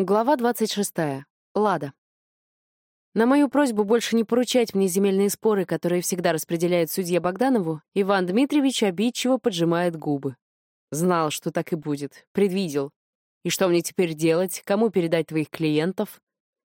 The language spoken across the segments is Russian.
Глава 26. Лада. На мою просьбу больше не поручать мне земельные споры, которые всегда распределяет судья Богданову, Иван Дмитриевич обидчиво поджимает губы. Знал, что так и будет. Предвидел. И что мне теперь делать? Кому передать твоих клиентов?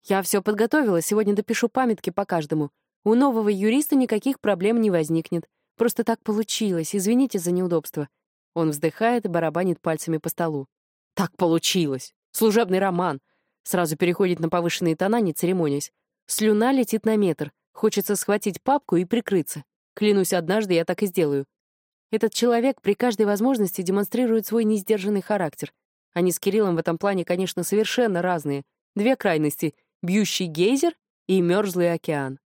Я все подготовила, сегодня допишу памятки по каждому. У нового юриста никаких проблем не возникнет. Просто так получилось, извините за неудобство. Он вздыхает и барабанит пальцами по столу. Так получилось. Служебный роман. Сразу переходит на повышенные тона, не церемонясь. Слюна летит на метр. Хочется схватить папку и прикрыться. Клянусь, однажды я так и сделаю. Этот человек при каждой возможности демонстрирует свой несдержанный характер. Они с Кириллом в этом плане, конечно, совершенно разные. Две крайности — бьющий гейзер и мерзлый океан.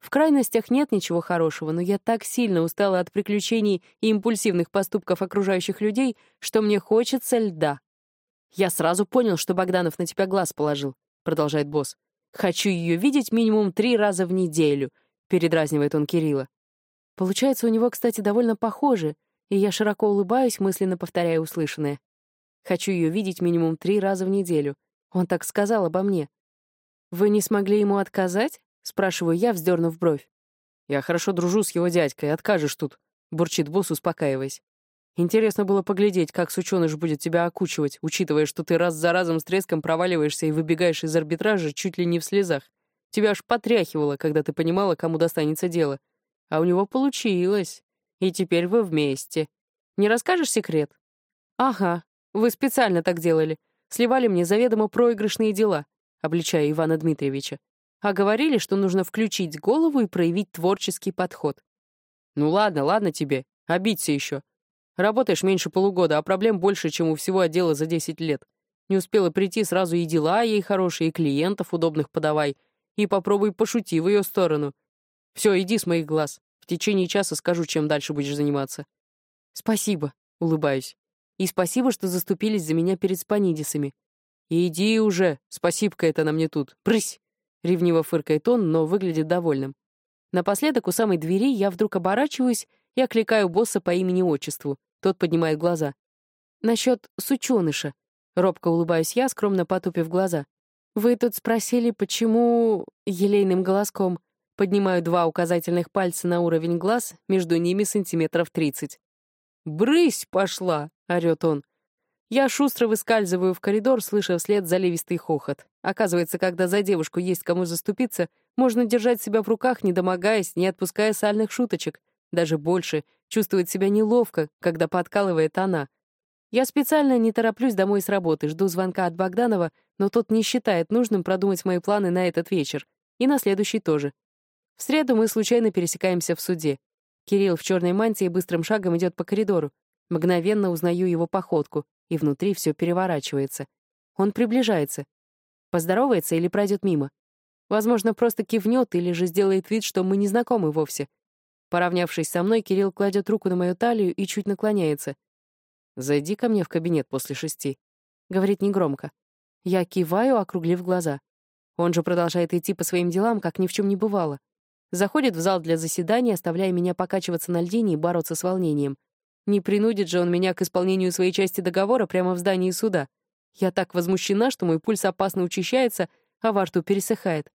В крайностях нет ничего хорошего, но я так сильно устала от приключений и импульсивных поступков окружающих людей, что мне хочется льда. «Я сразу понял, что Богданов на тебя глаз положил», — продолжает босс. «Хочу ее видеть минимум три раза в неделю», — передразнивает он Кирилла. Получается, у него, кстати, довольно похоже, и я широко улыбаюсь, мысленно повторяя услышанное. «Хочу ее видеть минимум три раза в неделю». Он так сказал обо мне. «Вы не смогли ему отказать?» — спрашиваю я, вздернув бровь. «Я хорошо дружу с его дядькой, откажешь тут», — бурчит босс, успокаиваясь. Интересно было поглядеть, как сученыш будет тебя окучивать, учитывая, что ты раз за разом с треском проваливаешься и выбегаешь из арбитража чуть ли не в слезах. Тебя аж потряхивало, когда ты понимала, кому достанется дело. А у него получилось. И теперь вы вместе. Не расскажешь секрет? Ага, вы специально так делали. Сливали мне заведомо проигрышные дела, обличая Ивана Дмитриевича. А говорили, что нужно включить голову и проявить творческий подход. Ну ладно, ладно тебе, обидься еще. Работаешь меньше полугода, а проблем больше, чем у всего отдела за 10 лет. Не успела прийти, сразу и дела ей хорошие, и клиентов удобных подавай. И попробуй пошути в ее сторону. Все, иди с моих глаз. В течение часа скажу, чем дальше будешь заниматься. Спасибо, улыбаюсь. И спасибо, что заступились за меня перед спанидисами. Иди уже, спасибо-ка это на мне тут. Прысь! Ревниво фыркает он, но выглядит довольным. Напоследок у самой двери я вдруг оборачиваюсь и окликаю босса по имени-отчеству. Тот поднимает глаза. «Насчет сученыша», — робко улыбаюсь я, скромно потупив глаза. «Вы тут спросили, почему...» — елейным голоском. Поднимаю два указательных пальца на уровень глаз, между ними сантиметров тридцать. «Брысь пошла!» — орёт он. Я шустро выскальзываю в коридор, слыша вслед заливистый хохот. Оказывается, когда за девушку есть кому заступиться, можно держать себя в руках, не домогаясь, не отпуская сальных шуточек — даже больше, чувствует себя неловко, когда подкалывает она. Я специально не тороплюсь домой с работы, жду звонка от Богданова, но тот не считает нужным продумать мои планы на этот вечер. И на следующий тоже. В среду мы случайно пересекаемся в суде. Кирилл в черной мантии быстрым шагом идет по коридору. Мгновенно узнаю его походку, и внутри все переворачивается. Он приближается. Поздоровается или пройдет мимо? Возможно, просто кивнет или же сделает вид, что мы не знакомы вовсе. Поравнявшись со мной, Кирилл кладет руку на мою талию и чуть наклоняется. «Зайди ко мне в кабинет после шести», — говорит негромко. Я киваю, округлив глаза. Он же продолжает идти по своим делам, как ни в чем не бывало. Заходит в зал для заседания, оставляя меня покачиваться на льдине и бороться с волнением. Не принудит же он меня к исполнению своей части договора прямо в здании суда. Я так возмущена, что мой пульс опасно учащается, а во рту пересыхает.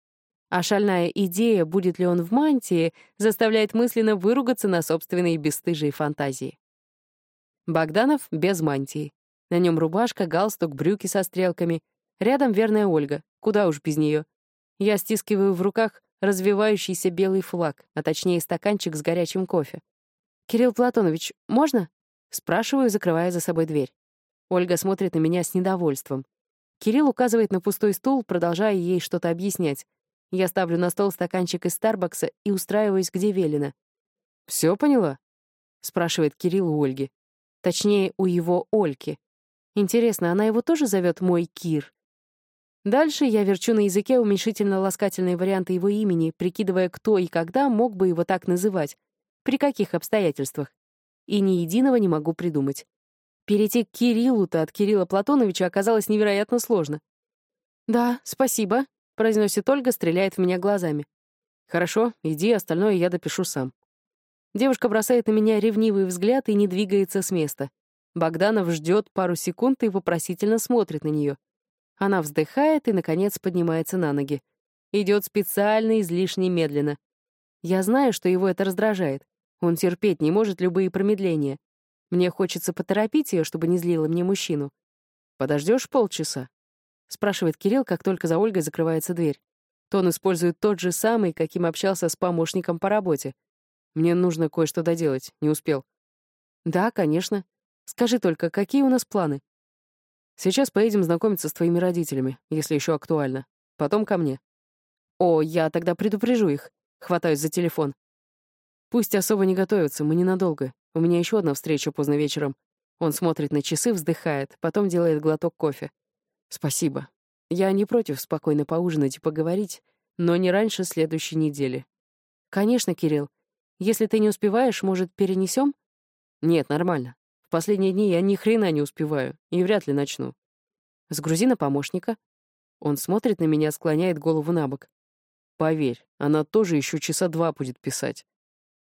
А шальная идея, будет ли он в мантии, заставляет мысленно выругаться на собственные бесстыжие фантазии. Богданов без мантии. На нем рубашка, галстук, брюки со стрелками. Рядом верная Ольга. Куда уж без нее. Я стискиваю в руках развивающийся белый флаг, а точнее стаканчик с горячим кофе. «Кирилл Платонович, можно?» Спрашиваю, закрывая за собой дверь. Ольга смотрит на меня с недовольством. Кирилл указывает на пустой стул, продолжая ей что-то объяснять. Я ставлю на стол стаканчик из Старбакса и устраиваюсь, где велено. «Все поняла?» — спрашивает Кирилл у Ольги. Точнее, у его Ольки. Интересно, она его тоже зовет мой Кир? Дальше я верчу на языке уменьшительно-ласкательные варианты его имени, прикидывая, кто и когда мог бы его так называть, при каких обстоятельствах. И ни единого не могу придумать. Перейти к Кириллу-то от Кирилла Платоновича оказалось невероятно сложно. «Да, спасибо», произносит Ольга, стреляет в меня глазами. «Хорошо, иди, остальное я допишу сам». Девушка бросает на меня ревнивый взгляд и не двигается с места. Богданов ждет пару секунд и вопросительно смотрит на нее. Она вздыхает и, наконец, поднимается на ноги. Идет специально излишне медленно. Я знаю, что его это раздражает. Он терпеть не может любые промедления. Мне хочется поторопить ее, чтобы не злила мне мужчину. Подождешь полчаса? Спрашивает Кирилл, как только за Ольгой закрывается дверь. То он использует тот же самый, каким общался с помощником по работе. Мне нужно кое-что доделать, не успел. Да, конечно. Скажи только, какие у нас планы? Сейчас поедем знакомиться с твоими родителями, если еще актуально. Потом ко мне. О, я тогда предупрежу их. Хватаюсь за телефон. Пусть особо не готовятся, мы ненадолго. У меня еще одна встреча поздно вечером. Он смотрит на часы, вздыхает, потом делает глоток кофе. Спасибо. Я не против спокойно поужинать и поговорить, но не раньше следующей недели. Конечно, Кирилл. Если ты не успеваешь, может, перенесем? Нет, нормально. В последние дни я ни хрена не успеваю и вряд ли начну. Сгрузи на помощника. Он смотрит на меня, склоняет голову на бок. Поверь, она тоже еще часа два будет писать.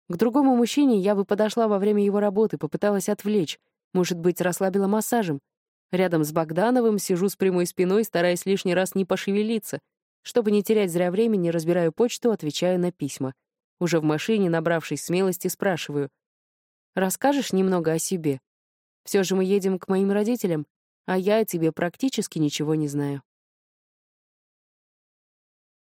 К другому мужчине я бы подошла во время его работы, попыталась отвлечь, может быть, расслабила массажем. Рядом с Богдановым сижу с прямой спиной, стараясь лишний раз не пошевелиться. Чтобы не терять зря времени, разбираю почту, отвечаю на письма. Уже в машине, набравшись смелости, спрашиваю. «Расскажешь немного о себе?» Все же мы едем к моим родителям, а я о тебе практически ничего не знаю.